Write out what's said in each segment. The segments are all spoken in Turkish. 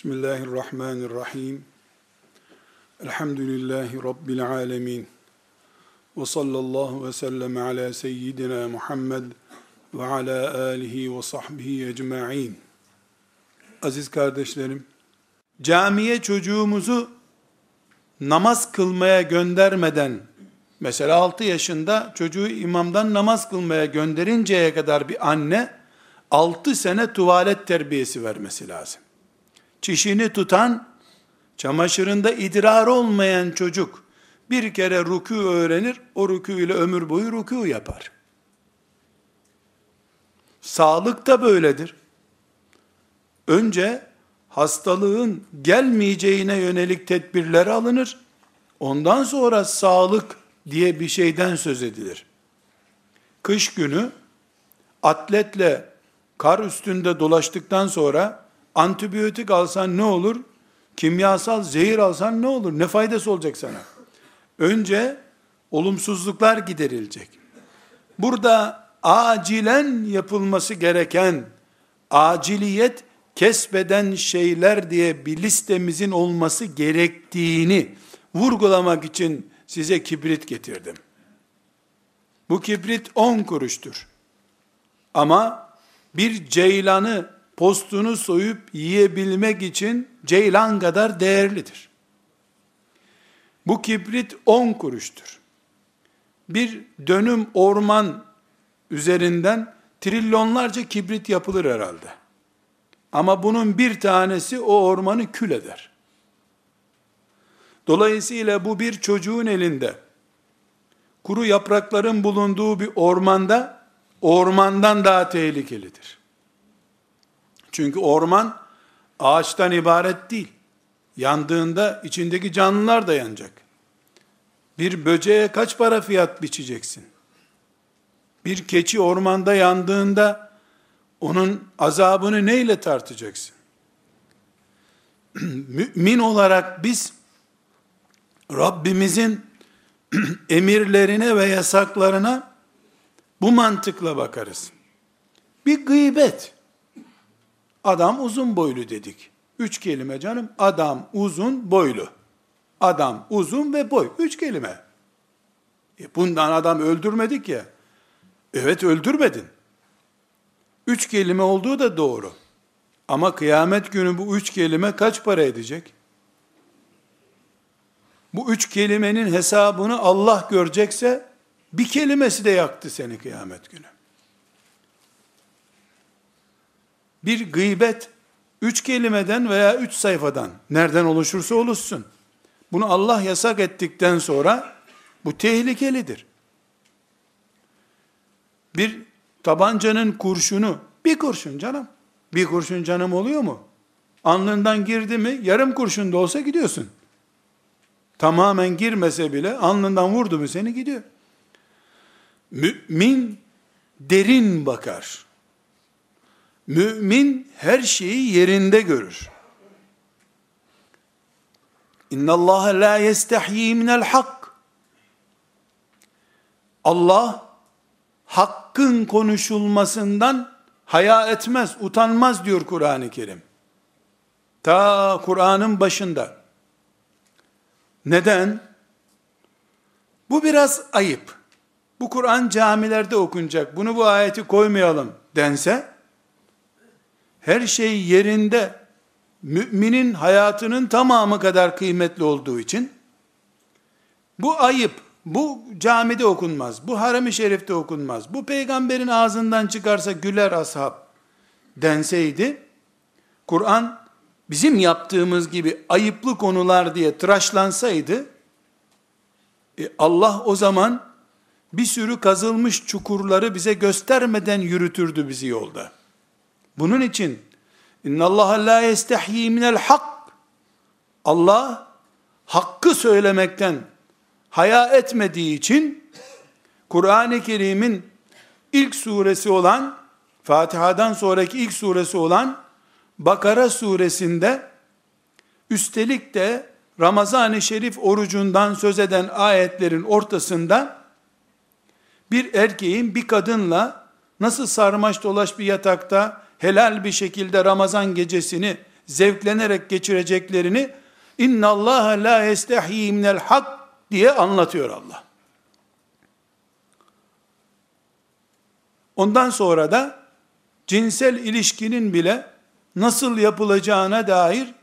Bismillahirrahmanirrahim. Elhamdülillahi Rabbil alemin. Ve sallallahu ve sellem ala seyyidina Muhammed ve ala alihi ve sahbihi ecma'in. Aziz kardeşlerim, camiye çocuğumuzu namaz kılmaya göndermeden, mesela 6 yaşında çocuğu imamdan namaz kılmaya gönderinceye kadar bir anne, 6 sene tuvalet terbiyesi vermesi lazım çişini tutan, çamaşırında idrar olmayan çocuk bir kere rükû öğrenir, o rükû ile ömür boyu rükû yapar. Sağlık da böyledir. Önce hastalığın gelmeyeceğine yönelik tedbirler alınır. Ondan sonra sağlık diye bir şeyden söz edilir. Kış günü atletle kar üstünde dolaştıktan sonra Antibiyotik alsan ne olur? Kimyasal zehir alsan ne olur? Ne faydası olacak sana? Önce olumsuzluklar giderilecek. Burada acilen yapılması gereken aciliyet kesbeden şeyler diye bir listemizin olması gerektiğini vurgulamak için size kibrit getirdim. Bu kibrit 10 kuruştur. Ama bir ceylanı postunu soyup yiyebilmek için ceylan kadar değerlidir. Bu kibrit 10 kuruştur. Bir dönüm orman üzerinden trilyonlarca kibrit yapılır herhalde. Ama bunun bir tanesi o ormanı kül eder. Dolayısıyla bu bir çocuğun elinde kuru yaprakların bulunduğu bir ormanda ormandan daha tehlikelidir. Çünkü orman ağaçtan ibaret değil. Yandığında içindeki canlılar da yanacak. Bir böceğe kaç para fiyat biçeceksin? Bir keçi ormanda yandığında onun azabını neyle tartacaksın? Mümin olarak biz Rabbimizin emirlerine ve yasaklarına bu mantıkla bakarız. Bir gıybet, Adam uzun boylu dedik. Üç kelime canım. Adam uzun boylu. Adam uzun ve boy. Üç kelime. E bundan adam öldürmedik ya. Evet öldürmedin. Üç kelime olduğu da doğru. Ama kıyamet günü bu üç kelime kaç para edecek? Bu üç kelimenin hesabını Allah görecekse bir kelimesi de yaktı seni kıyamet günü. Bir gıybet üç kelimeden veya üç sayfadan nereden oluşursa oluşsun. Bunu Allah yasak ettikten sonra bu tehlikelidir. Bir tabancanın kurşunu bir kurşun canım. Bir kurşun canım oluyor mu? Alnından girdi mi yarım kurşun da olsa gidiyorsun. Tamamen girmese bile alnından vurdu mu seni gidiyor. Mümin derin bakar. Mümin her şeyi yerinde görür. İnna Allah la yestahyi minel hak. Allah hakkın konuşulmasından haya etmez, utanmaz diyor Kur'an-ı Kerim. Ta Kur'an'ın başında. Neden? Bu biraz ayıp. Bu Kur'an camilerde okunacak. Bunu bu ayeti koymayalım dense her şey yerinde müminin hayatının tamamı kadar kıymetli olduğu için bu ayıp, bu camide okunmaz, bu harem-i şerifte okunmaz, bu peygamberin ağzından çıkarsa güler ashab denseydi, Kur'an bizim yaptığımız gibi ayıplı konular diye tıraşlansaydı, e Allah o zaman bir sürü kazılmış çukurları bize göstermeden yürütürdü bizi yolda. Bunun için inna Allah la yestahyi minel hak. Allah hakkı söylemekten haya etmediği için Kur'an-ı Kerim'in ilk suresi olan Fatiha'dan sonraki ilk suresi olan Bakara suresinde üstelik de Ramazan-ı Şerif orucundan söz eden ayetlerin ortasında bir erkeğin bir kadınla nasıl sarmaş dolaş bir yatakta helal bir şekilde Ramazan gecesini zevklenerek geçireceklerini inna Allah la yestahyi minel hak diye anlatıyor Allah. Ondan sonra da cinsel ilişkinin bile nasıl yapılacağına dair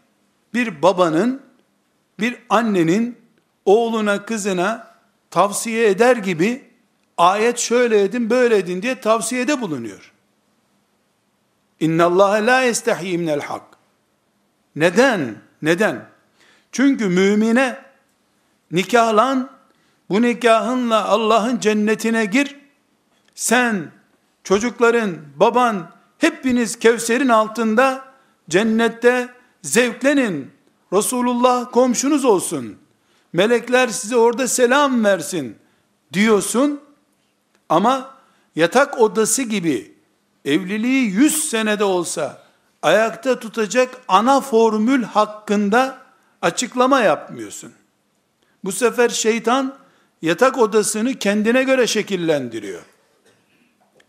bir babanın, bir annenin oğluna, kızına tavsiye eder gibi ayet şöyle edin, böyle edin diye tavsiyede bulunuyor. İnna Allah la yestahi minel hak. Neden? Neden? Çünkü mümine nikahlan, bu nikahınla Allah'ın cennetine gir. Sen, çocukların, baban, hepiniz Kevser'in altında cennette zevklenin. Resulullah komşunuz olsun. Melekler size orada selam versin diyorsun. Ama yatak odası gibi evliliği 100 senede olsa ayakta tutacak ana formül hakkında açıklama yapmıyorsun. Bu sefer şeytan yatak odasını kendine göre şekillendiriyor.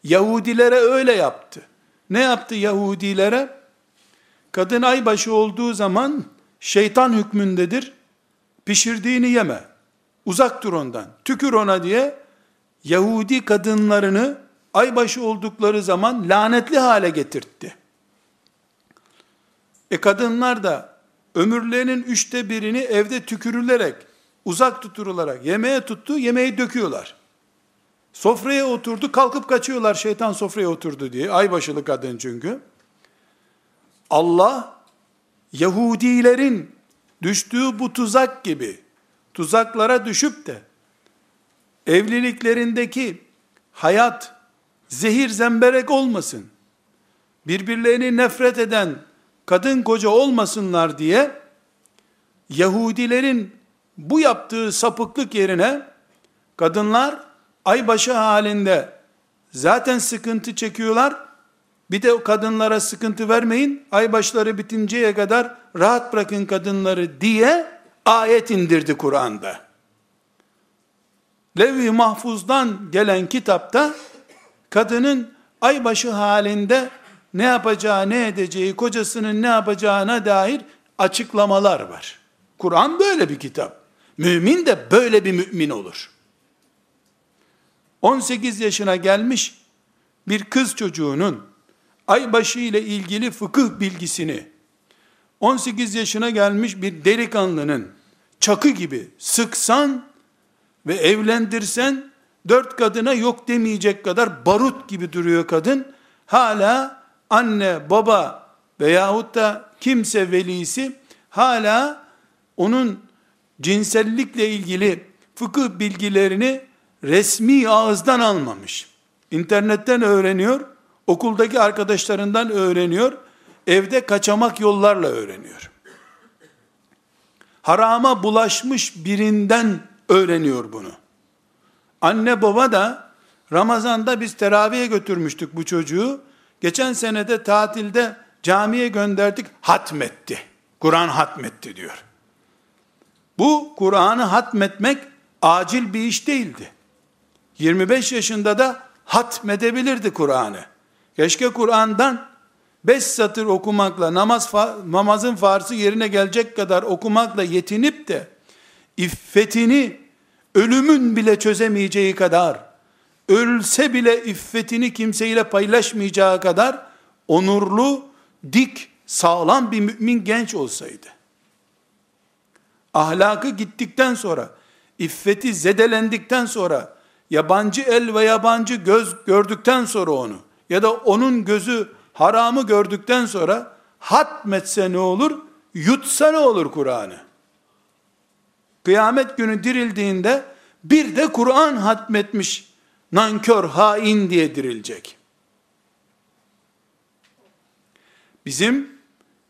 Yahudilere öyle yaptı. Ne yaptı Yahudilere? Kadın aybaşı olduğu zaman şeytan hükmündedir. Pişirdiğini yeme. Uzak dur ondan. Tükür ona diye Yahudi kadınlarını aybaşı oldukları zaman lanetli hale getirtti. E kadınlar da ömürlerinin üçte birini evde tükürülerek, uzak tutulularak yemeğe tuttu, yemeği döküyorlar. Sofraya oturdu, kalkıp kaçıyorlar şeytan sofraya oturdu diye. Aybaşılı kadın çünkü. Allah, Yahudilerin düştüğü bu tuzak gibi, tuzaklara düşüp de, evliliklerindeki hayat, zehir zemberek olmasın, birbirlerini nefret eden kadın koca olmasınlar diye, Yahudilerin bu yaptığı sapıklık yerine, kadınlar aybaşı halinde zaten sıkıntı çekiyorlar, bir de kadınlara sıkıntı vermeyin, aybaşları bitinceye kadar rahat bırakın kadınları diye ayet indirdi Kur'an'da. Levh-i Mahfuz'dan gelen kitapta kadının aybaşı halinde ne yapacağı, ne edeceği, kocasının ne yapacağına dair açıklamalar var. Kur'an böyle bir kitap. Mümin de böyle bir mümin olur. 18 yaşına gelmiş bir kız çocuğunun aybaşı ile ilgili fıkıh bilgisini 18 yaşına gelmiş bir delikanlının çakı gibi sıksan ve evlendirsen dört kadına yok demeyecek kadar barut gibi duruyor kadın. Hala anne, baba veyahut da kimse velisi hala onun cinsellikle ilgili fıkıh bilgilerini resmi ağızdan almamış. İnternetten öğreniyor, okuldaki arkadaşlarından öğreniyor, evde kaçamak yollarla öğreniyor. Harama bulaşmış birinden öğreniyor bunu. Anne baba da Ramazan'da biz teraviye götürmüştük bu çocuğu. Geçen senede tatilde camiye gönderdik, hatmetti. Kur'an hatmetti diyor. Bu Kur'an'ı hatmetmek acil bir iş değildi. 25 yaşında da hatmedebilirdi Kur'an'ı. Keşke Kur'an'dan 5 satır okumakla namaz namazın farsı yerine gelecek kadar okumakla yetinip de iffetini ölümün bile çözemeyeceği kadar ölse bile iffetini kimseyle paylaşmayacağı kadar onurlu, dik, sağlam bir mümin genç olsaydı. Ahlakı gittikten sonra, iffeti zedelendikten sonra, yabancı el ve yabancı göz gördükten sonra onu, ya da onun gözü haramı gördükten sonra, hatmetse ne olur, yutsa ne olur Kur'an'ı? Kıyamet günü dirildiğinde, bir de Kur'an hatmetmiş, nankör, hain diye dirilecek. Bizim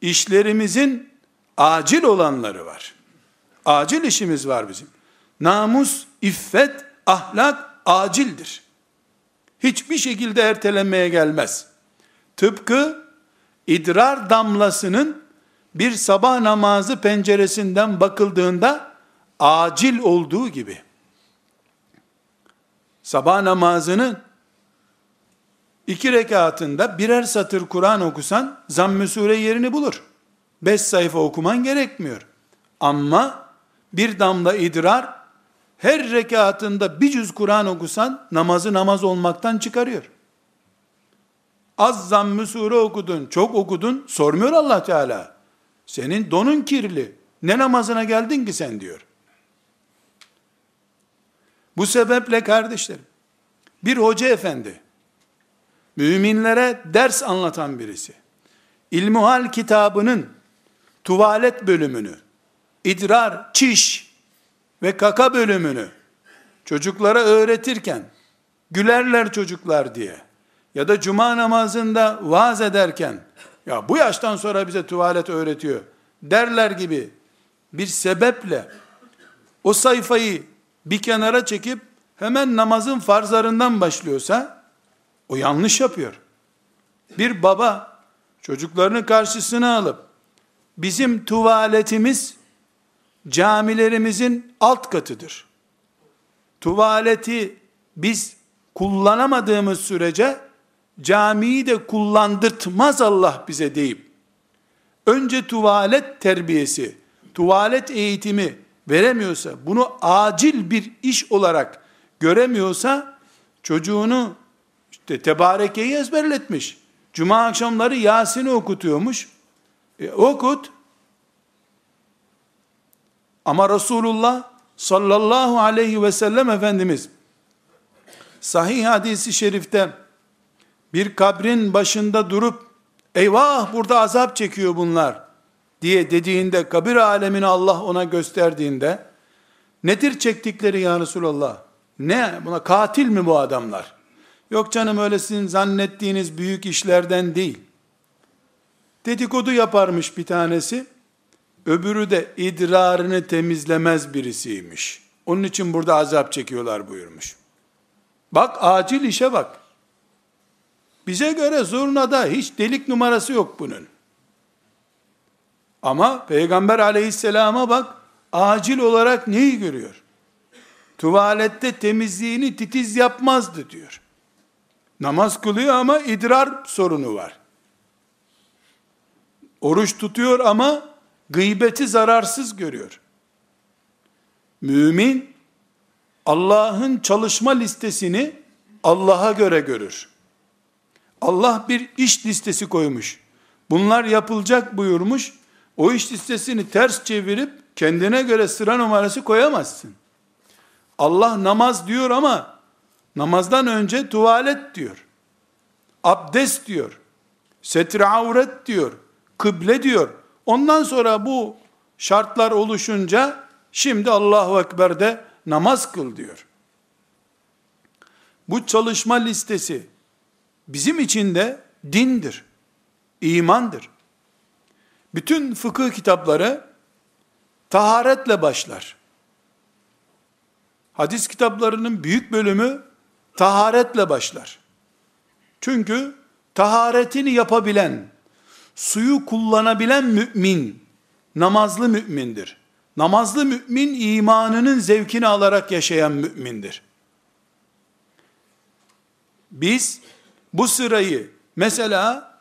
işlerimizin acil olanları var. Acil işimiz var bizim. Namus, iffet, ahlak acildir. Hiçbir şekilde ertelenmeye gelmez. Tıpkı idrar damlasının bir sabah namazı penceresinden bakıldığında acil olduğu gibi sabah namazının iki rekatında birer satır Kur'an okusan zamm-ı sure yerini bulur. beş sayfa okuman gerekmiyor. Ama bir damla idrar her rekatında bir cüz Kur'an okusan namazı namaz olmaktan çıkarıyor. Az zamm-ı sure okudun, çok okudun, sormuyor Allah Teala. Senin donun kirli. Ne namazına geldin ki sen diyor. Bu sebeple kardeşlerim, bir hoca efendi, müminlere ders anlatan birisi, İlmuhal kitabının tuvalet bölümünü, idrar, çiş ve kaka bölümünü çocuklara öğretirken, gülerler çocuklar diye, ya da cuma namazında vaaz ederken, ya bu yaştan sonra bize tuvalet öğretiyor derler gibi bir sebeple o sayfayı bir kenara çekip hemen namazın farzlarından başlıyorsa o yanlış yapıyor. Bir baba çocuklarını karşısına alıp bizim tuvaletimiz camilerimizin alt katıdır. Tuvaleti biz kullanamadığımız sürece camiyi de kullandırtmaz Allah bize deyip önce tuvalet terbiyesi, tuvalet eğitimi veremiyorsa, bunu acil bir iş olarak göremiyorsa, çocuğunu işte tebarekeyi ezberletmiş. Cuma akşamları Yasin'i okutuyormuş. E, okut. Ama Resulullah sallallahu aleyhi ve sellem Efendimiz sahih hadisi şerifte bir kabrin başında durup eyvah burada azap çekiyor bunlar diye dediğinde kabir alemini Allah ona gösterdiğinde nedir çektikleri ya Resulallah? Ne? Buna katil mi bu adamlar? Yok canım öyle sizin zannettiğiniz büyük işlerden değil. Dedikodu yaparmış bir tanesi. Öbürü de idrarını temizlemez birisiymiş. Onun için burada azap çekiyorlar buyurmuş. Bak acil işe bak. Bize göre zurnada hiç delik numarası yok bunun. Ama Peygamber aleyhisselama bak, acil olarak neyi görüyor? Tuvalette temizliğini titiz yapmazdı diyor. Namaz kılıyor ama idrar sorunu var. Oruç tutuyor ama gıybeti zararsız görüyor. Mümin Allah'ın çalışma listesini Allah'a göre görür. Allah bir iş listesi koymuş. Bunlar yapılacak buyurmuş. O iş listesini ters çevirip kendine göre sıra numarası koyamazsın. Allah namaz diyor ama namazdan önce tuvalet diyor. Abdest diyor. Setre avret diyor. Kıble diyor. Ondan sonra bu şartlar oluşunca şimdi Allahu Ekber'de namaz kıl diyor. Bu çalışma listesi bizim için de dindir, imandır. Bütün fıkıh kitapları taharetle başlar. Hadis kitaplarının büyük bölümü taharetle başlar. Çünkü taharetini yapabilen, suyu kullanabilen mümin, namazlı mümindir. Namazlı mümin imanının zevkini alarak yaşayan mümindir. Biz bu sırayı mesela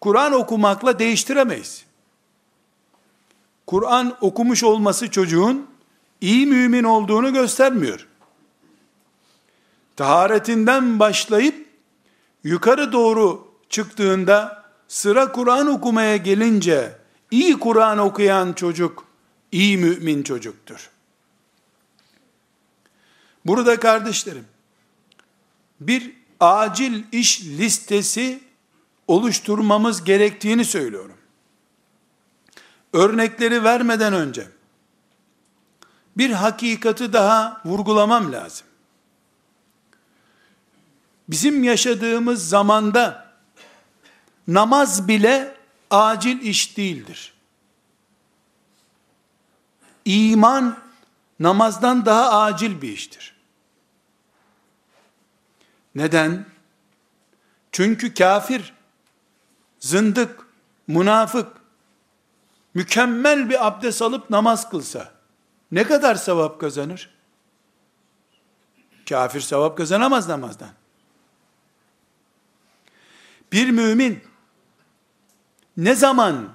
Kur'an okumakla değiştiremeyiz. Kur'an okumuş olması çocuğun iyi mümin olduğunu göstermiyor. Taharetinden başlayıp yukarı doğru çıktığında sıra Kur'an okumaya gelince iyi Kur'an okuyan çocuk iyi mümin çocuktur. Burada kardeşlerim bir acil iş listesi oluşturmamız gerektiğini söylüyorum. Örnekleri vermeden önce bir hakikati daha vurgulamam lazım. Bizim yaşadığımız zamanda namaz bile acil iş değildir. İman namazdan daha acil bir iştir. Neden? Çünkü kafir, zındık, münafık, mükemmel bir abdest alıp namaz kılsa, ne kadar sevap kazanır? Kafir sevap kazanamaz namazdan. Bir mümin, ne zaman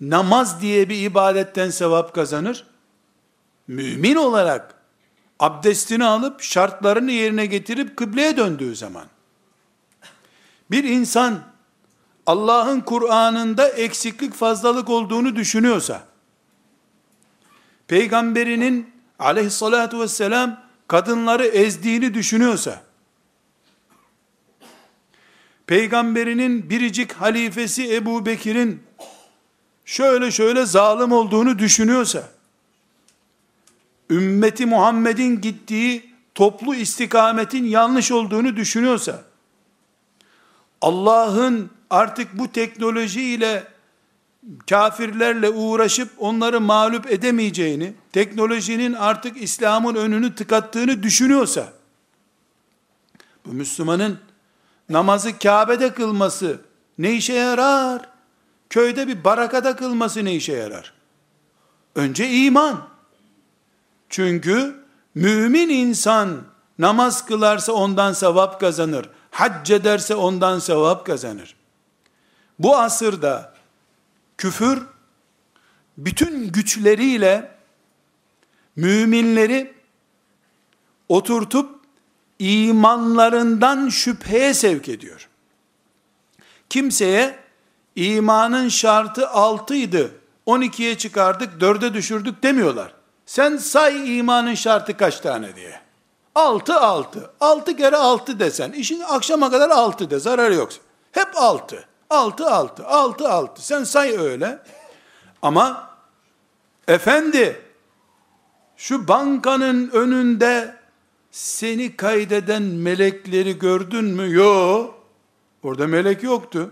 namaz diye bir ibadetten sevap kazanır. Mümin olarak abdestini alıp şartlarını yerine getirip kıbleye döndüğü zaman bir insan Allah'ın Kur'an'ında eksiklik fazlalık olduğunu düşünüyorsa peygamberinin aleyhissalatu vesselam kadınları ezdiğini düşünüyorsa peygamberinin biricik halifesi Ebu Bekir'in şöyle şöyle zalim olduğunu düşünüyorsa, ümmeti Muhammed'in gittiği toplu istikametin yanlış olduğunu düşünüyorsa, Allah'ın artık bu teknolojiyle kafirlerle uğraşıp onları mağlup edemeyeceğini, teknolojinin artık İslam'ın önünü tıkattığını düşünüyorsa, bu Müslümanın namazı Kabe'de kılması ne işe yarar? Köyde bir barakada kılması ne işe yarar? Önce iman. Çünkü mümin insan namaz kılarsa ondan sevap kazanır. Hac ederse ondan sevap kazanır. Bu asırda küfür bütün güçleriyle müminleri oturtup imanlarından şüpheye sevk ediyor. Kimseye imanın şartı altıydı, 12'ye çıkardık, 4'e düşürdük demiyorlar. Sen say imanın şartı kaç tane diye. 6 6. 6 kere 6 desen, işin akşama kadar 6 de, zararı yok. Hep 6. 6 6. 6 6. Sen say öyle. Ama efendi şu bankanın önünde seni kaydeden melekleri gördün mü? Yok. Orada melek yoktu.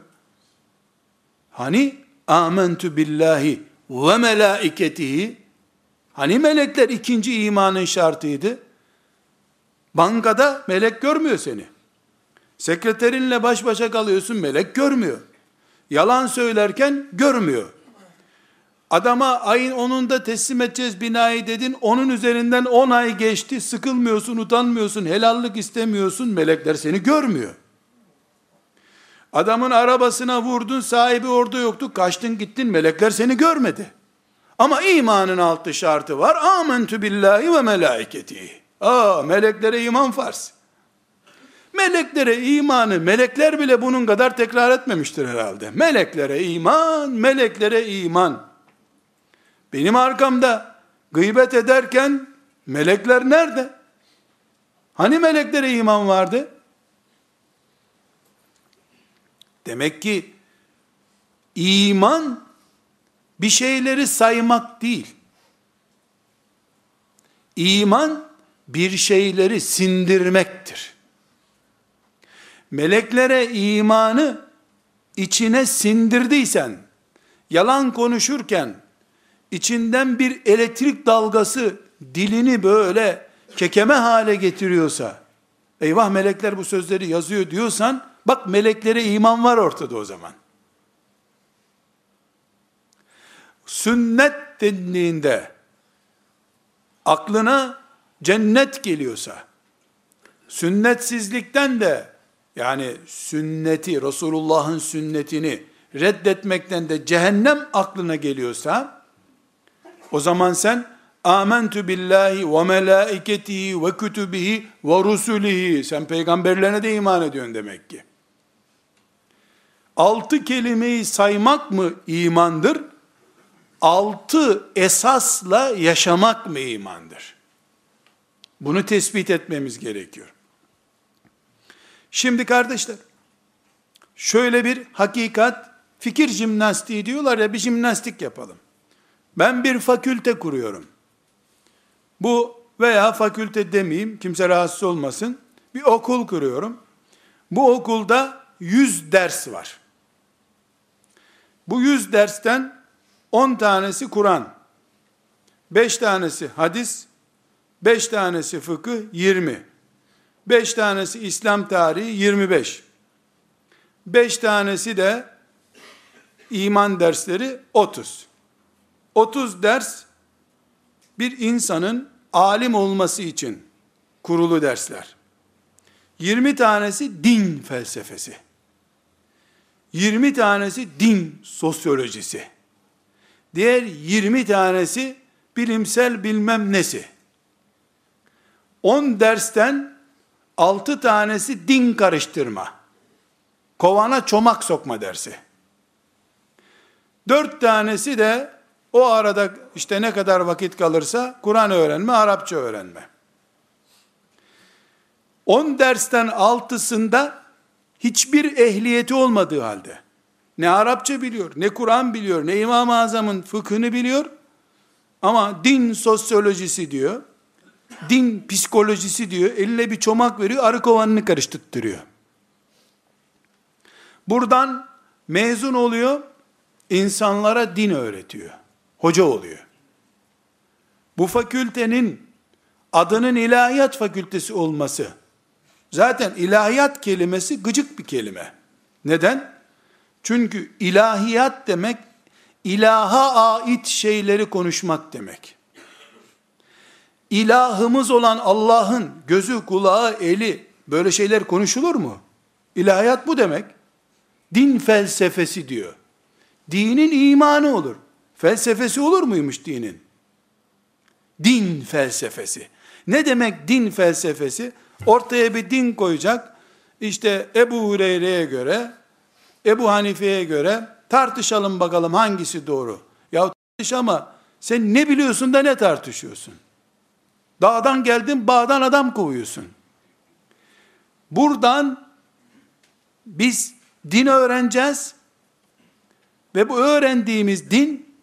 Hani amentu billahi ve melaiketihi hani melekler ikinci imanın şartıydı. Bankada melek görmüyor seni. Sekreterinle baş başa kalıyorsun melek görmüyor. Yalan söylerken görmüyor. Adama ayın onunda teslim edeceğiz binayı dedin. Onun üzerinden 10 ay geçti. Sıkılmıyorsun, utanmıyorsun, helallik istemiyorsun. Melekler seni görmüyor. Adamın arabasına vurdun, sahibi orada yoktu. Kaçtın gittin, melekler seni görmedi. Ama imanın altı şartı var. Amentu billahi ve melaiketi. Aa, meleklere iman farz. Meleklere imanı, melekler bile bunun kadar tekrar etmemiştir herhalde. Meleklere iman, meleklere iman. Benim arkamda gıybet ederken melekler nerede? Hani meleklere iman vardı? Demek ki iman bir şeyleri saymak değil. İman bir şeyleri sindirmektir. Meleklere imanı içine sindirdiysen, yalan konuşurken, içinden bir elektrik dalgası dilini böyle kekeme hale getiriyorsa, eyvah melekler bu sözleri yazıyor diyorsan, bak meleklere iman var ortada o zaman. Sünnet dendiğinde, aklına cennet geliyorsa, sünnetsizlikten de, yani sünneti, Resulullah'ın sünnetini reddetmekten de cehennem aklına geliyorsa, o zaman sen Amentu billahi ve melaiketihi ve kütübihi ve rusulihi. Sen peygamberlerine de iman ediyorsun demek ki. Altı kelimeyi saymak mı imandır? Altı esasla yaşamak mı imandır? Bunu tespit etmemiz gerekiyor. Şimdi kardeşler, şöyle bir hakikat, fikir jimnastiği diyorlar ya bir jimnastik yapalım. Ben bir fakülte kuruyorum. Bu veya fakülte demeyeyim, kimse rahatsız olmasın. Bir okul kuruyorum. Bu okulda 100 ders var. Bu 100 dersten 10 tanesi Kur'an, 5 tanesi hadis, 5 tanesi fıkıh 20. 5 tanesi İslam tarihi 25. 5 tanesi de iman dersleri 30. 30 ders bir insanın alim olması için kurulu dersler. 20 tanesi din felsefesi. 20 tanesi din sosyolojisi. Diğer 20 tanesi bilimsel bilmem nesi. 10 dersten 6 tanesi din karıştırma. Kovana çomak sokma dersi. 4 tanesi de o arada işte ne kadar vakit kalırsa Kur'an öğrenme, Arapça öğrenme. 10 dersten altısında hiçbir ehliyeti olmadığı halde ne Arapça biliyor, ne Kur'an biliyor, ne İmam-ı Azam'ın fıkhını biliyor ama din sosyolojisi diyor, din psikolojisi diyor, eline bir çomak veriyor, arı kovanını karıştırtırıyor. Buradan mezun oluyor, insanlara din öğretiyor. Hoca oluyor. Bu fakültenin adının ilahiyat fakültesi olması, zaten ilahiyat kelimesi gıcık bir kelime. Neden? Çünkü ilahiyat demek, ilaha ait şeyleri konuşmak demek. İlahımız olan Allah'ın gözü, kulağı, eli, böyle şeyler konuşulur mu? İlahiyat bu demek. Din felsefesi diyor. Dinin imanı olur. Felsefesi olur muymuş dinin? Din felsefesi. Ne demek din felsefesi? Ortaya bir din koyacak. İşte Ebu Hureyre'ye göre, Ebu Hanife'ye göre tartışalım bakalım hangisi doğru. Ya tartış ama sen ne biliyorsun da ne tartışıyorsun? Dağdan geldin, bağdan adam kovuyorsun. Buradan biz din öğreneceğiz ve bu öğrendiğimiz din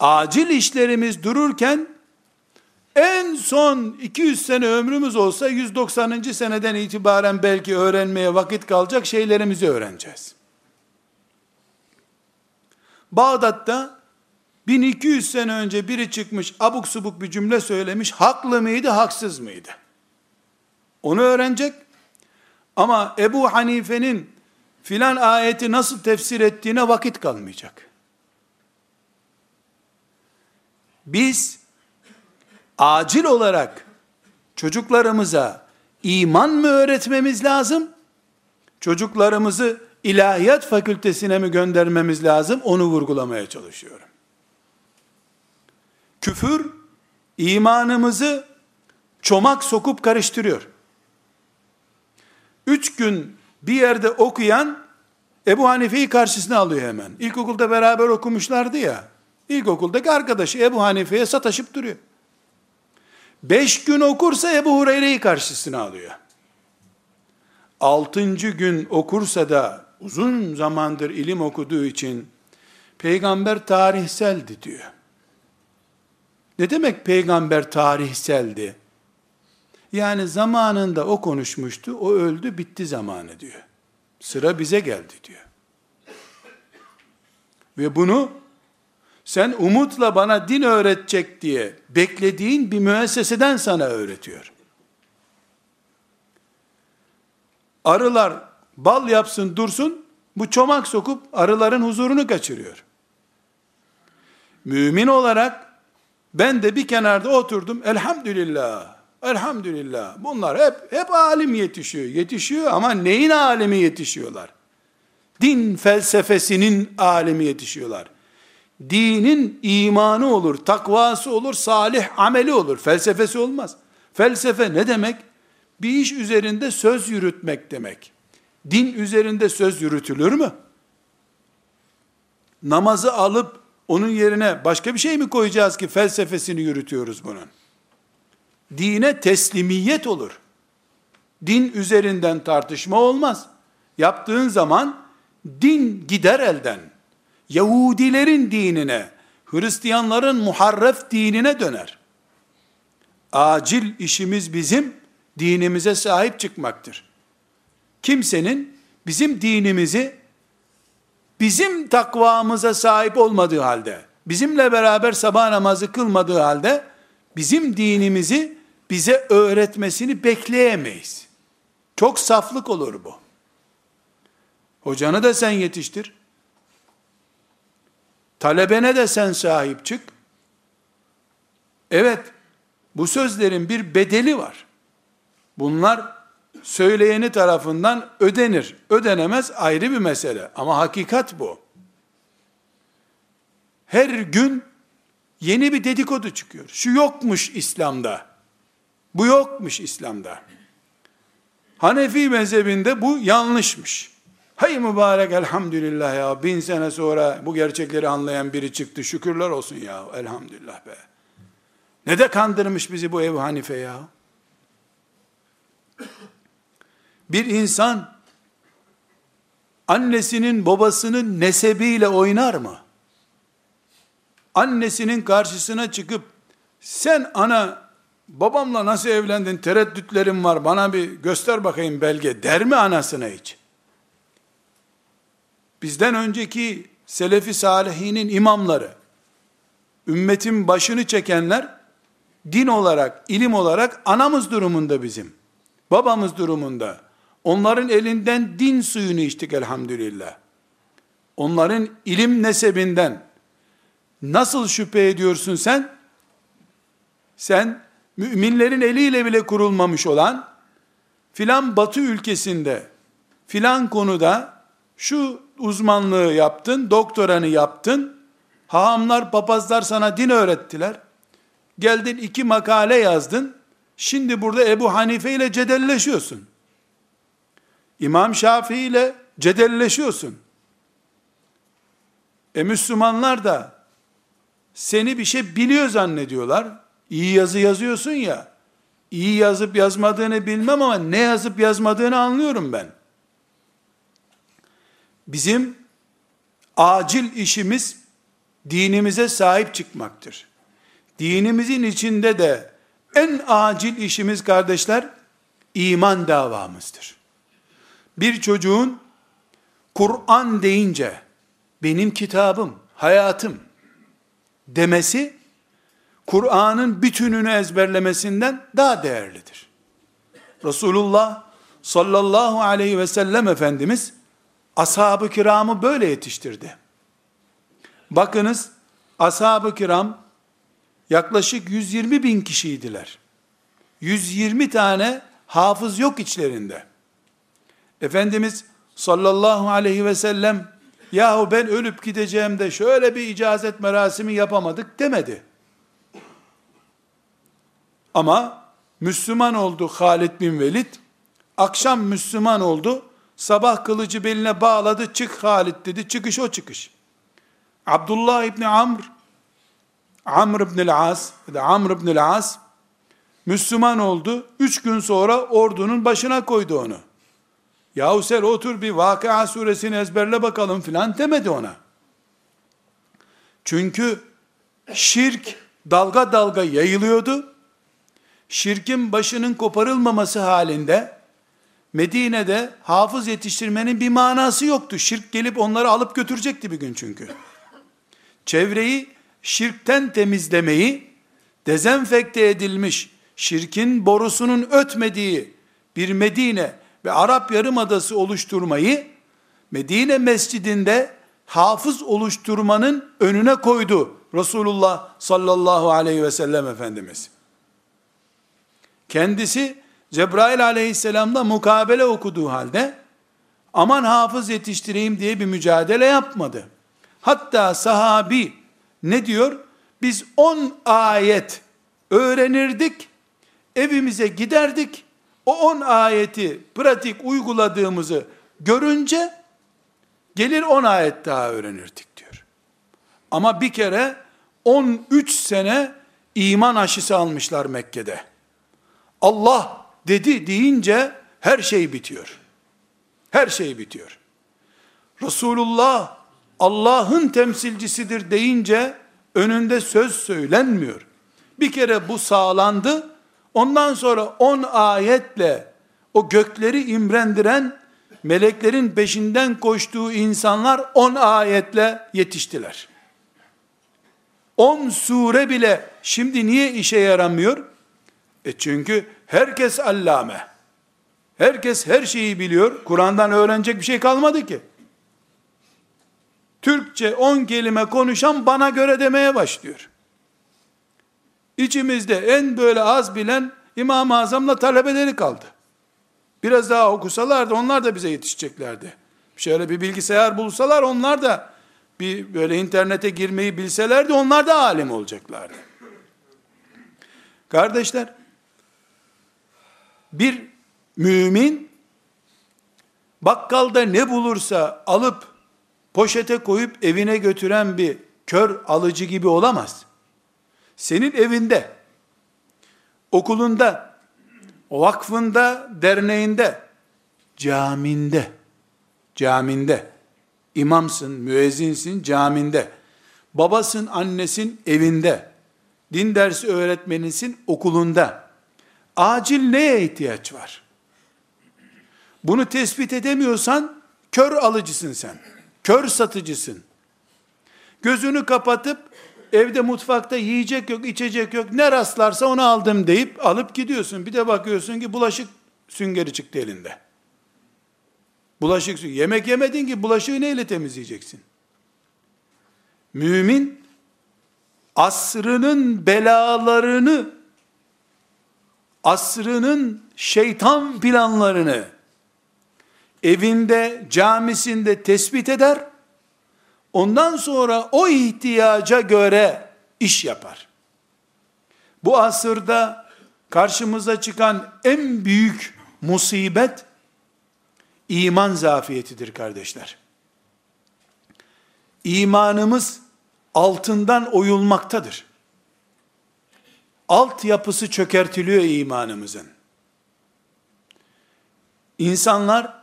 acil işlerimiz dururken en son 200 sene ömrümüz olsa 190. seneden itibaren belki öğrenmeye vakit kalacak şeylerimizi öğreneceğiz. Bağdat'ta 1200 sene önce biri çıkmış abuk subuk bir cümle söylemiş. Haklı mıydı, haksız mıydı? Onu öğrenecek. Ama Ebu Hanife'nin filan ayeti nasıl tefsir ettiğine vakit kalmayacak. Biz acil olarak çocuklarımıza iman mı öğretmemiz lazım? Çocuklarımızı ilahiyat fakültesine mi göndermemiz lazım? Onu vurgulamaya çalışıyorum. Küfür imanımızı çomak sokup karıştırıyor. Üç gün bir yerde okuyan Ebu Hanife'yi karşısına alıyor hemen. İlkokulda beraber okumuşlardı ya. İlkokuldaki arkadaşı Ebu Hanife'ye sataşıp duruyor. Beş gün okursa Ebu Hureyre'yi karşısına alıyor. Altıncı gün okursa da uzun zamandır ilim okuduğu için peygamber tarihseldi diyor. Ne demek peygamber tarihseldi? Yani zamanında o konuşmuştu, o öldü, bitti zamanı diyor. Sıra bize geldi diyor. Ve bunu sen umutla bana din öğretecek diye beklediğin bir müesseseden sana öğretiyor. Arılar bal yapsın dursun, bu çomak sokup arıların huzurunu kaçırıyor. Mümin olarak ben de bir kenarda oturdum. Elhamdülillah. Elhamdülillah. Bunlar hep hep alim yetişiyor. Yetişiyor ama neyin alimi yetişiyorlar? Din felsefesinin alimi yetişiyorlar. Dinin imanı olur, takvası olur, salih ameli olur. Felsefesi olmaz. Felsefe ne demek? Bir iş üzerinde söz yürütmek demek. Din üzerinde söz yürütülür mü? Namazı alıp onun yerine başka bir şey mi koyacağız ki felsefesini yürütüyoruz bunun? Dine teslimiyet olur. Din üzerinden tartışma olmaz. Yaptığın zaman din gider elden. Yahudilerin dinine, Hristiyanların muharref dinine döner. Acil işimiz bizim dinimize sahip çıkmaktır. Kimsenin bizim dinimizi bizim takvamıza sahip olmadığı halde, bizimle beraber sabah namazı kılmadığı halde, bizim dinimizi bize öğretmesini bekleyemeyiz. Çok saflık olur bu. Hocanı da sen yetiştir. Talebene de sen sahip çık. Evet, bu sözlerin bir bedeli var. Bunlar söyleyeni tarafından ödenir. Ödenemez ayrı bir mesele. Ama hakikat bu. her gün yeni bir dedikodu çıkıyor. Şu yokmuş İslam'da. Bu yokmuş İslam'da. Hanefi mezhebinde bu yanlışmış. Hay mübarek elhamdülillah ya bin sene sonra bu gerçekleri anlayan biri çıktı şükürler olsun ya elhamdülillah be. Ne de kandırmış bizi bu Ebu Hanife ya. Bir insan annesinin babasının nesebiyle oynar mı? Annesinin karşısına çıkıp sen ana babamla nasıl evlendin tereddütlerim var bana bir göster bakayım belge der mi anasına hiç? Bizden önceki Selefi Salihinin imamları, ümmetin başını çekenler, din olarak, ilim olarak anamız durumunda bizim. Babamız durumunda. Onların elinden din suyunu içtik elhamdülillah. Onların ilim nesebinden nasıl şüphe ediyorsun sen? Sen müminlerin eliyle bile kurulmamış olan filan batı ülkesinde filan konuda şu uzmanlığı yaptın, doktoranı yaptın, hahamlar, papazlar sana din öğrettiler. Geldin iki makale yazdın, şimdi burada Ebu Hanife ile cedelleşiyorsun. İmam Şafii ile cedelleşiyorsun. E Müslümanlar da seni bir şey biliyor zannediyorlar. İyi yazı yazıyorsun ya, iyi yazıp yazmadığını bilmem ama ne yazıp yazmadığını anlıyorum ben. Bizim acil işimiz dinimize sahip çıkmaktır. Dinimizin içinde de en acil işimiz kardeşler iman davamızdır. Bir çocuğun Kur'an deyince benim kitabım, hayatım demesi Kur'an'ın bütününü ezberlemesinden daha değerlidir. Resulullah sallallahu aleyhi ve sellem Efendimiz ashab-ı kiramı böyle yetiştirdi. Bakınız ashab-ı kiram yaklaşık 120 bin kişiydiler. 120 tane hafız yok içlerinde. Efendimiz sallallahu aleyhi ve sellem yahu ben ölüp gideceğim de şöyle bir icazet merasimi yapamadık demedi. Ama Müslüman oldu Halid bin Velid, akşam Müslüman oldu, sabah kılıcı beline bağladı, çık Halid dedi, çıkış o çıkış. Abdullah İbni Amr, Amr İbni As, ya Amr İbni As, Müslüman oldu, üç gün sonra ordunun başına koydu onu. Yahu sen otur bir Vakıa suresini ezberle bakalım filan demedi ona. Çünkü şirk dalga dalga yayılıyordu. Şirkin başının koparılmaması halinde Medine'de hafız yetiştirmenin bir manası yoktu. Şirk gelip onları alıp götürecekti bir gün çünkü. Çevreyi şirkten temizlemeyi, dezenfekte edilmiş, şirkin borusunun ötmediği bir Medine ve Arap Yarımadası oluşturmayı Medine Mescidinde hafız oluşturmanın önüne koydu Resulullah sallallahu aleyhi ve sellem Efendimiz. Kendisi Cebrail aleyhisselamla mukabele okuduğu halde aman hafız yetiştireyim diye bir mücadele yapmadı. Hatta sahabi ne diyor? Biz 10 ayet öğrenirdik, evimize giderdik, o 10 ayeti pratik uyguladığımızı görünce gelir 10 ayet daha öğrenirdik diyor. Ama bir kere 13 sene iman aşısı almışlar Mekke'de. Allah dedi deyince her şey bitiyor. Her şey bitiyor. Resulullah Allah'ın temsilcisidir deyince önünde söz söylenmiyor. Bir kere bu sağlandı. Ondan sonra on ayetle o gökleri imrendiren meleklerin peşinden koştuğu insanlar on ayetle yetiştiler. On sure bile şimdi niye işe yaramıyor? E çünkü herkes allame. Herkes her şeyi biliyor. Kur'an'dan öğrenecek bir şey kalmadı ki. Türkçe on kelime konuşan bana göre demeye başlıyor. İçimizde en böyle az bilen İmam-ı Azam'la talebeleri kaldı. Biraz daha okusalardı onlar da bize yetişeceklerdi. Şöyle bir bilgisayar bulsalar onlar da bir böyle internete girmeyi bilselerdi onlar da alim olacaklardı. Kardeşler, bir mümin bakkalda ne bulursa alıp poşete koyup evine götüren bir kör alıcı gibi olamaz. Senin evinde, okulunda, vakfında, derneğinde, caminde, caminde, imamsın, müezzinsin, caminde, babasın, annesin, evinde, din dersi öğretmenisin, okulunda, acil neye ihtiyaç var? Bunu tespit edemiyorsan, kör alıcısın sen, kör satıcısın. Gözünü kapatıp, evde mutfakta yiyecek yok, içecek yok, ne rastlarsa onu aldım deyip alıp gidiyorsun. Bir de bakıyorsun ki bulaşık süngeri çıktı elinde. Bulaşık yemek yemedin ki bulaşığı neyle temizleyeceksin? Mümin asrının belalarını asrının şeytan planlarını evinde, camisinde tespit eder. Ondan sonra o ihtiyaca göre iş yapar. Bu asırda karşımıza çıkan en büyük musibet iman zafiyetidir kardeşler. İmanımız altından oyulmaktadır. Alt yapısı çökertiliyor imanımızın. İnsanlar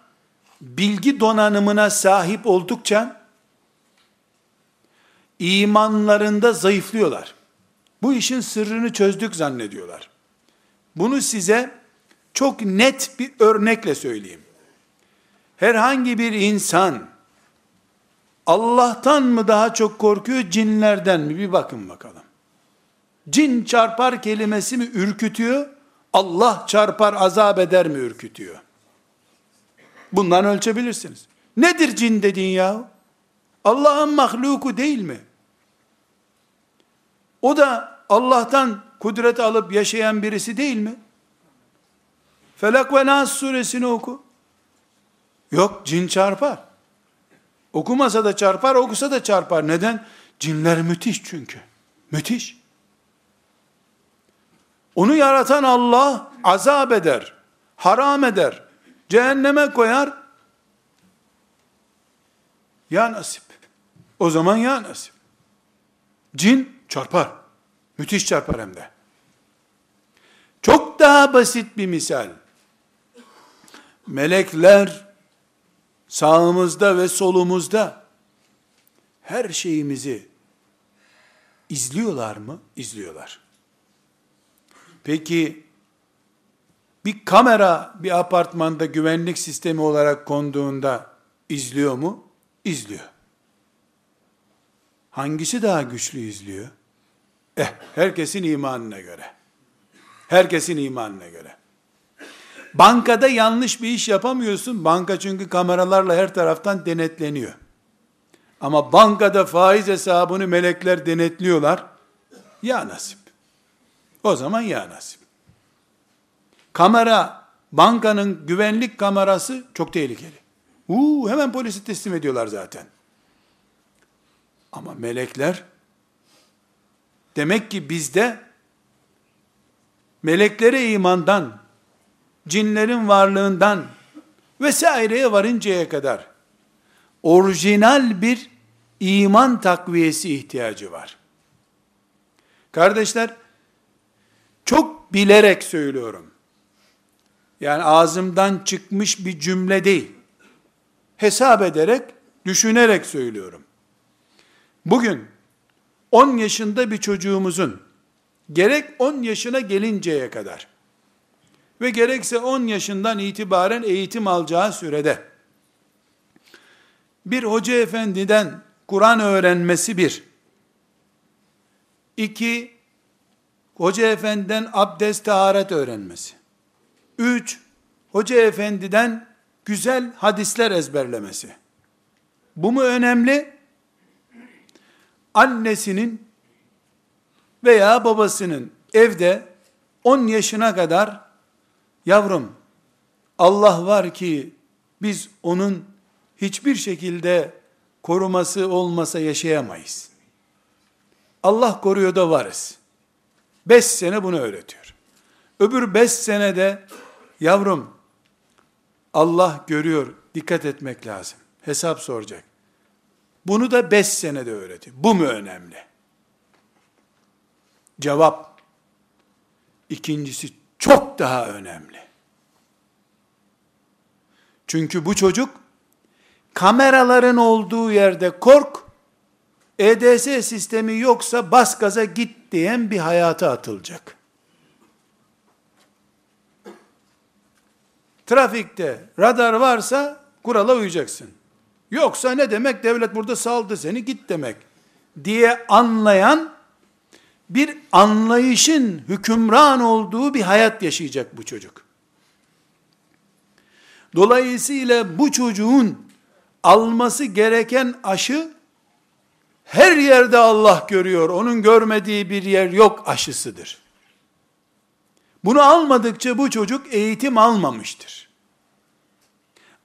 bilgi donanımına sahip oldukça imanlarında zayıflıyorlar. Bu işin sırrını çözdük zannediyorlar. Bunu size çok net bir örnekle söyleyeyim herhangi bir insan Allah'tan mı daha çok korkuyor, cinlerden mi? Bir bakın bakalım. Cin çarpar kelimesi mi ürkütüyor? Allah çarpar azap eder mi ürkütüyor? Bundan ölçebilirsiniz. Nedir cin dediğin ya? Allah'ın mahluku değil mi? O da Allah'tan kudret alıp yaşayan birisi değil mi? Felak ve Nas suresini oku. Yok cin çarpar. Okumasa da çarpar, okusa da çarpar. Neden? Cinler müthiş çünkü. Müthiş. Onu yaratan Allah azap eder, haram eder, cehenneme koyar. Ya nasip. O zaman ya nasip. Cin çarpar. Müthiş çarpar hem de. Çok daha basit bir misal. Melekler sağımızda ve solumuzda her şeyimizi izliyorlar mı? İzliyorlar. Peki bir kamera bir apartmanda güvenlik sistemi olarak konduğunda izliyor mu? İzliyor. Hangisi daha güçlü izliyor? Eh, herkesin imanına göre. Herkesin imanına göre. Bankada yanlış bir iş yapamıyorsun. Banka çünkü kameralarla her taraftan denetleniyor. Ama bankada faiz hesabını melekler denetliyorlar. Ya nasip. O zaman ya nasip. Kamera, bankanın güvenlik kamerası çok tehlikeli. Uuu hemen polisi teslim ediyorlar zaten. Ama melekler, demek ki bizde meleklere imandan, cinlerin varlığından vesaireye varıncaya kadar orijinal bir iman takviyesi ihtiyacı var. Kardeşler, çok bilerek söylüyorum. Yani ağzımdan çıkmış bir cümle değil. Hesap ederek, düşünerek söylüyorum. Bugün 10 yaşında bir çocuğumuzun gerek 10 yaşına gelinceye kadar ve gerekse 10 yaşından itibaren eğitim alacağı sürede bir hoca efendiden Kur'an öğrenmesi bir. İki, hoca efendiden abdest taharet öğrenmesi. Üç, hoca efendiden güzel hadisler ezberlemesi. Bu mu önemli? Annesinin veya babasının evde 10 yaşına kadar Yavrum, Allah var ki biz onun hiçbir şekilde koruması olmasa yaşayamayız. Allah koruyor da varız. Beş sene bunu öğretiyor. Öbür beş senede yavrum Allah görüyor, dikkat etmek lazım. Hesap soracak. Bunu da beş senede öğretiyor. Bu mu önemli? Cevap, ikincisi çok daha önemli. Çünkü bu çocuk, kameraların olduğu yerde kork, EDS sistemi yoksa bas gaza git diyen bir hayata atılacak. Trafikte radar varsa kurala uyacaksın. Yoksa ne demek devlet burada saldı seni git demek diye anlayan bir anlayışın hükümran olduğu bir hayat yaşayacak bu çocuk. Dolayısıyla bu çocuğun alması gereken aşı her yerde Allah görüyor. Onun görmediği bir yer yok aşısıdır. Bunu almadıkça bu çocuk eğitim almamıştır.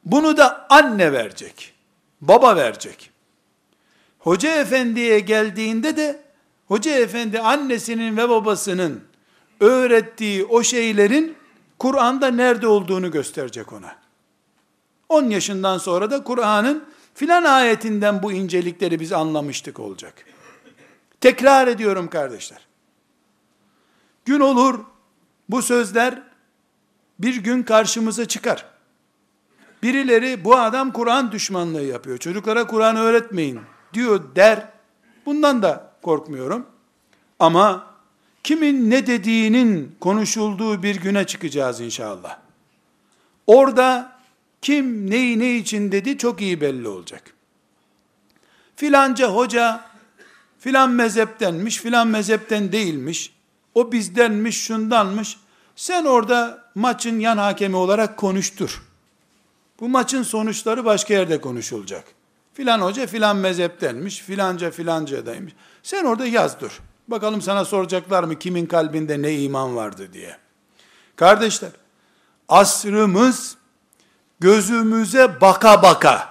Bunu da anne verecek. Baba verecek. Hoca efendiye geldiğinde de hoca efendi annesinin ve babasının öğrettiği o şeylerin Kur'an'da nerede olduğunu gösterecek ona. 10 yaşından sonra da Kur'an'ın filan ayetinden bu incelikleri biz anlamıştık olacak. Tekrar ediyorum kardeşler. Gün olur bu sözler bir gün karşımıza çıkar. Birileri bu adam Kur'an düşmanlığı yapıyor. Çocuklara Kur'an öğretmeyin diyor der. Bundan da korkmuyorum. Ama kimin ne dediğinin konuşulduğu bir güne çıkacağız inşallah. Orada kim neyi ne için dedi çok iyi belli olacak. Filanca hoca filan mezheptenmiş, filan mezhepten değilmiş. O bizdenmiş, şundanmış. Sen orada maçın yan hakemi olarak konuştur. Bu maçın sonuçları başka yerde konuşulacak. Filan hoca filan mezheptenmiş, filanca filancadaymış. Sen orada yaz dur. Bakalım sana soracaklar mı kimin kalbinde ne iman vardı diye. Kardeşler, asrımız gözümüze baka baka,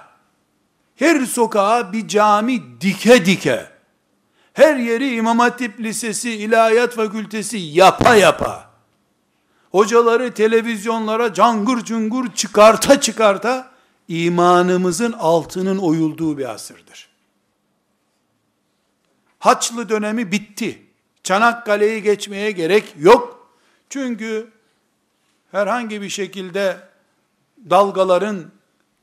her sokağa bir cami dike dike, her yeri İmam Hatip Lisesi, İlahiyat Fakültesi yapa yapa, hocaları televizyonlara cangır cungur çıkarta çıkarta, imanımızın altının oyulduğu bir asırdır. Haçlı dönemi bitti. Çanakkale'yi geçmeye gerek yok. Çünkü herhangi bir şekilde dalgaların,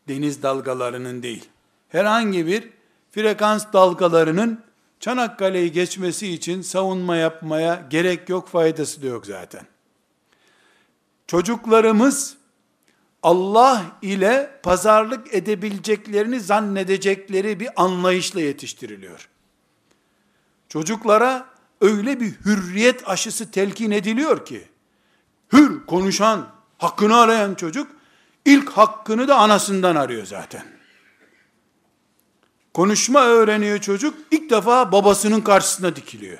deniz dalgalarının değil, herhangi bir frekans dalgalarının Çanakkale'yi geçmesi için savunma yapmaya gerek yok, faydası da yok zaten. Çocuklarımız Allah ile pazarlık edebileceklerini zannedecekleri bir anlayışla yetiştiriliyor. Çocuklara öyle bir hürriyet aşısı telkin ediliyor ki, hür konuşan, hakkını arayan çocuk, ilk hakkını da anasından arıyor zaten. Konuşma öğreniyor çocuk, ilk defa babasının karşısına dikiliyor.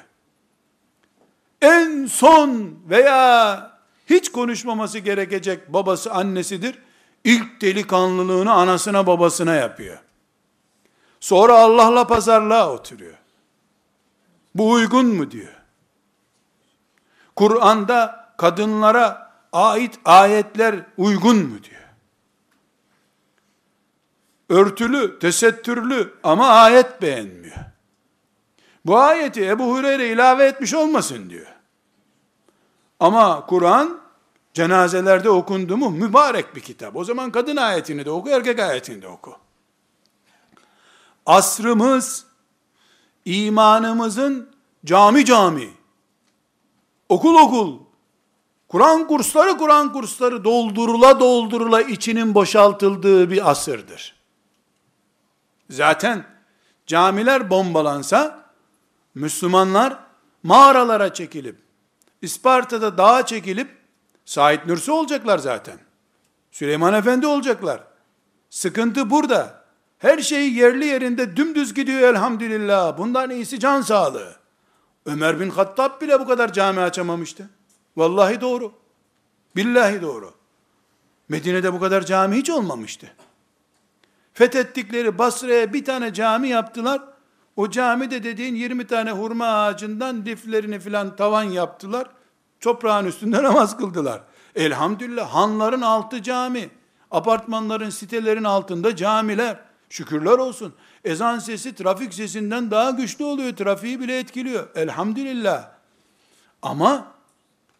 En son veya hiç konuşmaması gerekecek babası annesidir. İlk delikanlılığını anasına babasına yapıyor. Sonra Allah'la pazarlığa oturuyor. Bu uygun mu diyor. Kur'an'da kadınlara ait ayetler uygun mu diyor. Örtülü, tesettürlü ama ayet beğenmiyor. Bu ayeti Ebu Hureyre ilave etmiş olmasın diyor. Ama Kur'an cenazelerde okundu mu mübarek bir kitap. O zaman kadın ayetini de oku, erkek ayetini de oku. Asrımız imanımızın cami cami, okul okul, Kur'an kursları Kur'an kursları doldurula doldurula içinin boşaltıldığı bir asırdır. Zaten camiler bombalansa Müslümanlar mağaralara çekilip İsparta'da dağa çekilip Said Nursi olacaklar zaten. Süleyman Efendi olacaklar. Sıkıntı burada. Her şey yerli yerinde dümdüz gidiyor elhamdülillah. Bundan iyisi can sağlığı. Ömer bin Hattab bile bu kadar cami açamamıştı. Vallahi doğru. Billahi doğru. Medine'de bu kadar cami hiç olmamıştı. Fethettikleri Basra'ya bir tane cami yaptılar. O camide dediğin 20 tane hurma ağacından liflerini filan tavan yaptılar. Toprağın üstünde namaz kıldılar. Elhamdülillah hanların altı cami. Apartmanların, sitelerin altında camiler. Şükürler olsun. Ezan sesi trafik sesinden daha güçlü oluyor. Trafiği bile etkiliyor. Elhamdülillah. Ama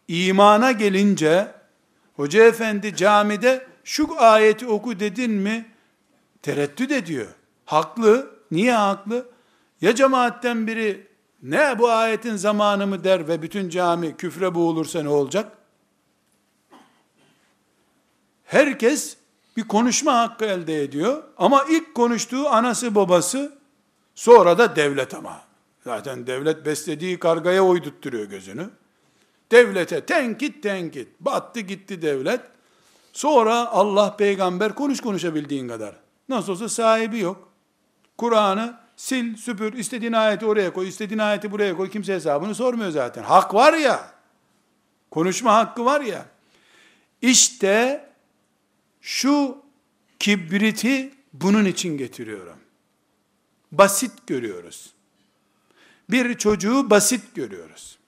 imana gelince hoca efendi camide şu ayeti oku dedin mi tereddüt ediyor. Haklı. Niye haklı? Ya cemaatten biri ne bu ayetin zamanı mı der ve bütün cami küfre boğulursa ne olacak? Herkes bir konuşma hakkı elde ediyor. Ama ilk konuştuğu anası babası, sonra da devlet ama. Zaten devlet beslediği kargaya oydutturuyor gözünü. Devlete tenkit tenkit. Battı gitti devlet. Sonra Allah peygamber konuş konuşabildiğin kadar. Nasıl olsa sahibi yok. Kur'an'ı sil, süpür, istediğin ayeti oraya koy, istediğin ayeti buraya koy. Kimse hesabını sormuyor zaten. Hak var ya. Konuşma hakkı var ya. İşte şu kibriti bunun için getiriyorum. Basit görüyoruz. Bir çocuğu basit görüyoruz.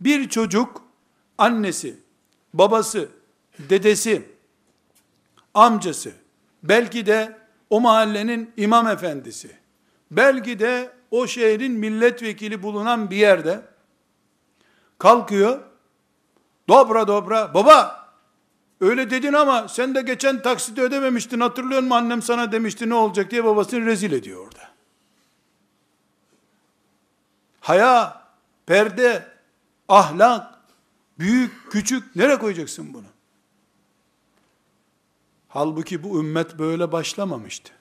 Bir çocuk annesi, babası, dedesi, amcası, belki de o mahallenin imam efendisi, belki de o şehrin milletvekili bulunan bir yerde kalkıyor, dobra dobra, baba Öyle dedin ama sen de geçen taksiti ödememiştin hatırlıyor musun annem sana demişti ne olacak diye babasını rezil ediyor orada. Haya, perde, ahlak, büyük, küçük nereye koyacaksın bunu? Halbuki bu ümmet böyle başlamamıştı.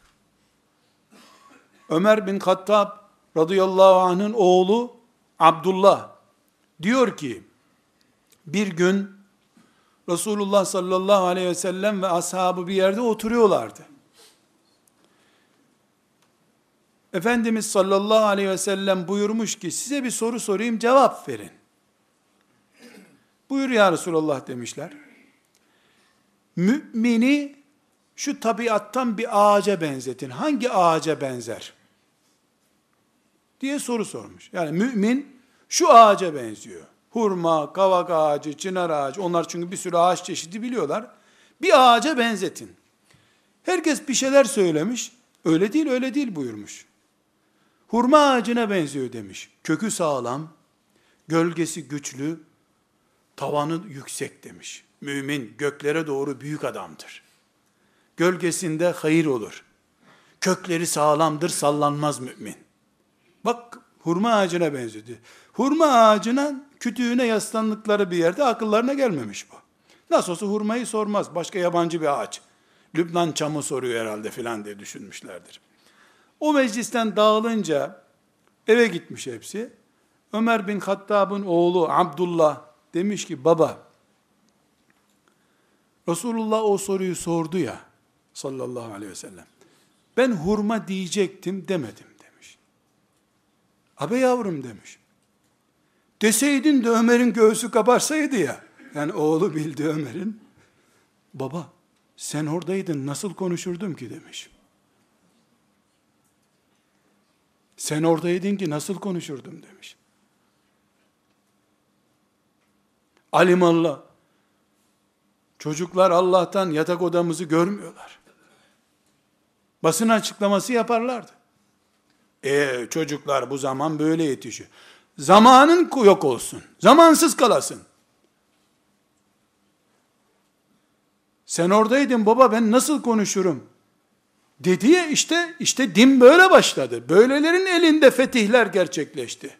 Ömer bin Hattab radıyallahu anh'ın oğlu Abdullah diyor ki bir gün Resulullah sallallahu aleyhi ve sellem ve ashabı bir yerde oturuyorlardı. Efendimiz sallallahu aleyhi ve sellem buyurmuş ki size bir soru sorayım cevap verin. Buyur ya Resulullah demişler. Mümini şu tabiattan bir ağaca benzetin. Hangi ağaca benzer? Diye soru sormuş. Yani mümin şu ağaca benziyor hurma, kavak ağacı, çınar ağacı, onlar çünkü bir sürü ağaç çeşidi biliyorlar. Bir ağaca benzetin. Herkes bir şeyler söylemiş. Öyle değil, öyle değil buyurmuş. Hurma ağacına benziyor demiş. Kökü sağlam, gölgesi güçlü, tavanı yüksek demiş. Mümin göklere doğru büyük adamdır. Gölgesinde hayır olur. Kökleri sağlamdır, sallanmaz mümin. Bak hurma ağacına benziyor. Hurma ağacına kütüğüne yaslandıkları bir yerde akıllarına gelmemiş bu. Nasıl olsa hurmayı sormaz. Başka yabancı bir ağaç. Lübnan çamı soruyor herhalde filan diye düşünmüşlerdir. O meclisten dağılınca eve gitmiş hepsi. Ömer bin Hattab'ın oğlu Abdullah demiş ki baba Resulullah o soruyu sordu ya sallallahu aleyhi ve sellem. Ben hurma diyecektim demedim Abe yavrum demiş. Deseydin de Ömer'in göğsü kabarsaydı ya. Yani oğlu bildi Ömer'in. Baba sen oradaydın nasıl konuşurdum ki demiş. Sen oradaydın ki nasıl konuşurdum demiş. Alimallah. Çocuklar Allah'tan yatak odamızı görmüyorlar. Basın açıklaması yaparlardı. E çocuklar bu zaman böyle yetişiyor. Zamanın yok olsun. Zamansız kalasın. Sen oradaydın baba ben nasıl konuşurum? Dediye işte işte din böyle başladı. Böylelerin elinde fetihler gerçekleşti.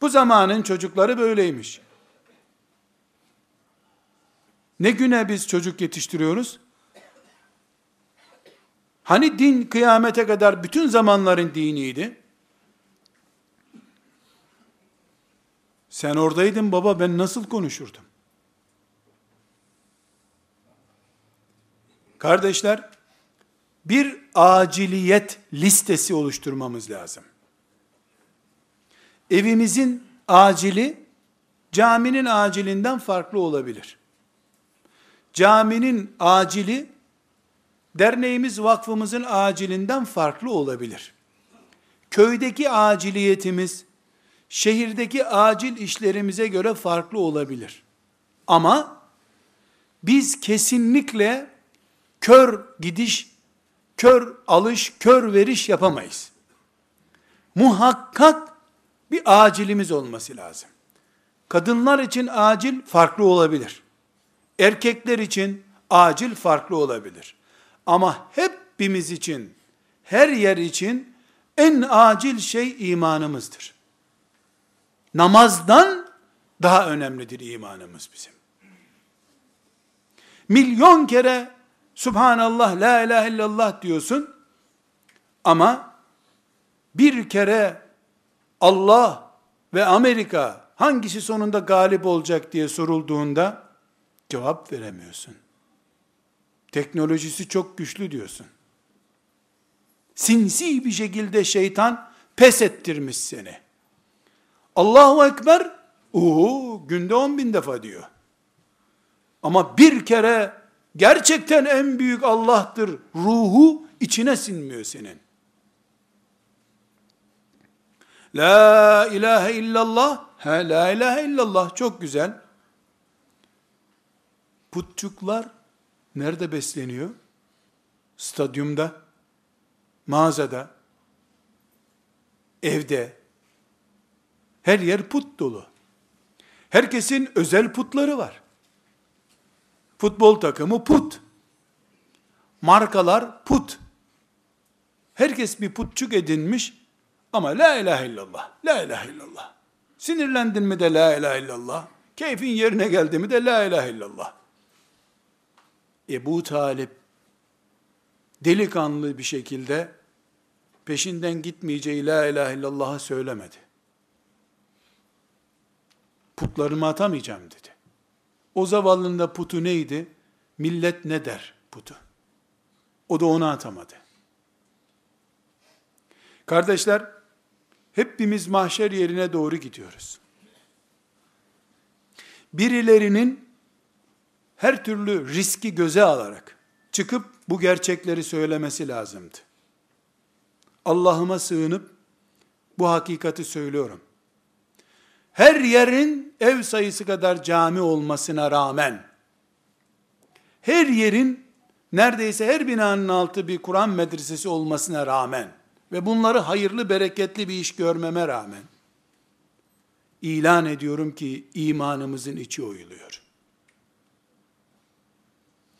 Bu zamanın çocukları böyleymiş. Ne güne biz çocuk yetiştiriyoruz? Hani din kıyamete kadar bütün zamanların diniydi? Sen oradaydın baba ben nasıl konuşurdum? Kardeşler, bir aciliyet listesi oluşturmamız lazım. Evimizin acili, caminin acilinden farklı olabilir. Caminin acili, derneğimiz vakfımızın acilinden farklı olabilir. Köydeki aciliyetimiz, şehirdeki acil işlerimize göre farklı olabilir. Ama biz kesinlikle kör gidiş, kör alış, kör veriş yapamayız. Muhakkak bir acilimiz olması lazım. Kadınlar için acil farklı olabilir. Erkekler için acil farklı olabilir. Ama hepimiz için, her yer için en acil şey imanımızdır. Namazdan daha önemlidir imanımız bizim. Milyon kere Subhanallah, La ilahe illallah diyorsun ama bir kere Allah ve Amerika hangisi sonunda galip olacak diye sorulduğunda cevap veremiyorsun. Teknolojisi çok güçlü diyorsun. Sinsi bir şekilde şeytan pes ettirmiş seni. Allahu Ekber, uhu, günde on bin defa diyor. Ama bir kere gerçekten en büyük Allah'tır ruhu içine sinmiyor senin. La ilahe illallah, ha la ilahe illallah çok güzel. Putçuklar nerede besleniyor? Stadyumda, mağazada, evde. Her yer put dolu. Herkesin özel putları var. Futbol takımı put. Markalar put. Herkes bir putçuk edinmiş ama la ilahe illallah, la ilahe illallah. Sinirlendin mi de la ilahe illallah. Keyfin yerine geldi mi de la ilahe illallah. Ebu Talip delikanlı bir şekilde peşinden gitmeyeceği la ilahe illallah'ı söylemedi. Putlarımı atamayacağım dedi. O zavallının da putu neydi? Millet ne der putu? O da onu atamadı. Kardeşler, hepimiz mahşer yerine doğru gidiyoruz. Birilerinin her türlü riski göze alarak çıkıp bu gerçekleri söylemesi lazımdı. Allah'ıma sığınıp bu hakikati söylüyorum. Her yerin ev sayısı kadar cami olmasına rağmen her yerin neredeyse her binanın altı bir Kur'an medresesi olmasına rağmen ve bunları hayırlı bereketli bir iş görmeme rağmen ilan ediyorum ki imanımızın içi oyuluyor.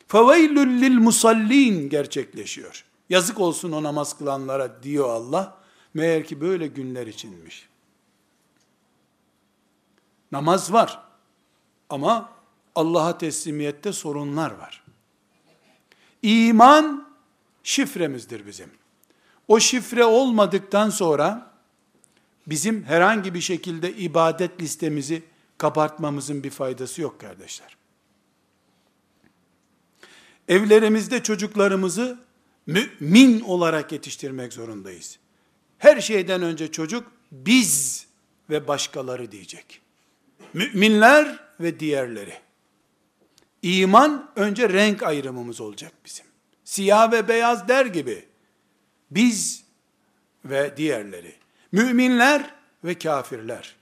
فَوَيْلُ لِلْمُسَلِّينَ gerçekleşiyor. Yazık olsun o namaz kılanlara diyor Allah. Meğer ki böyle günler içinmiş. Namaz var. Ama Allah'a teslimiyette sorunlar var. İman şifremizdir bizim. O şifre olmadıktan sonra bizim herhangi bir şekilde ibadet listemizi kapartmamızın bir faydası yok kardeşler. Evlerimizde çocuklarımızı mümin olarak yetiştirmek zorundayız. Her şeyden önce çocuk biz ve başkaları diyecek. Müminler ve diğerleri. İman önce renk ayrımımız olacak bizim. Siyah ve beyaz der gibi. Biz ve diğerleri. Müminler ve kafirler.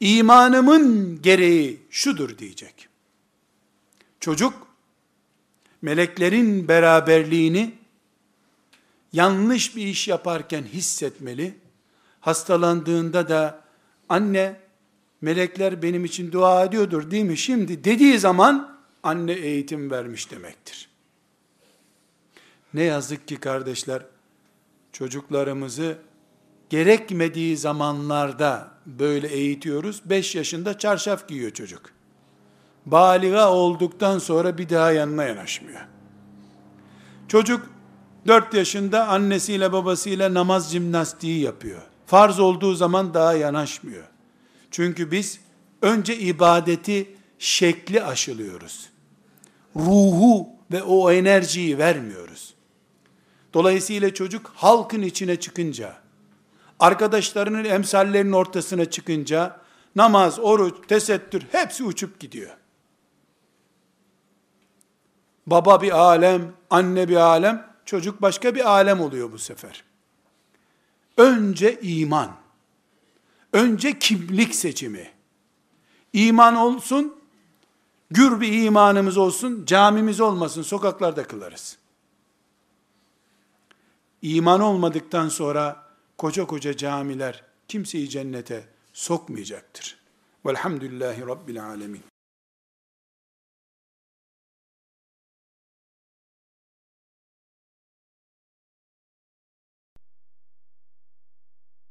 İmanımın gereği şudur diyecek. Çocuk meleklerin beraberliğini yanlış bir iş yaparken hissetmeli. Hastalandığında da anne melekler benim için dua ediyordur değil mi? Şimdi dediği zaman anne eğitim vermiş demektir. Ne yazık ki kardeşler çocuklarımızı gerekmediği zamanlarda böyle eğitiyoruz. 5 yaşında çarşaf giyiyor çocuk. Baliga olduktan sonra bir daha yanına yanaşmıyor. Çocuk 4 yaşında annesiyle babasıyla namaz jimnastiği yapıyor. Farz olduğu zaman daha yanaşmıyor. Çünkü biz önce ibadeti şekli aşılıyoruz. Ruhu ve o enerjiyi vermiyoruz. Dolayısıyla çocuk halkın içine çıkınca, arkadaşlarının emsallerinin ortasına çıkınca, namaz, oruç, tesettür hepsi uçup gidiyor. Baba bir alem, anne bir alem, çocuk başka bir alem oluyor bu sefer. Önce iman. Önce kimlik seçimi. İman olsun, gür bir imanımız olsun, camimiz olmasın, sokaklarda kılarız. İman olmadıktan sonra koca koca camiler kimseyi cennete sokmayacaktır. Velhamdülillahi Rabbil Alemin.